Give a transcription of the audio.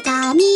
たみ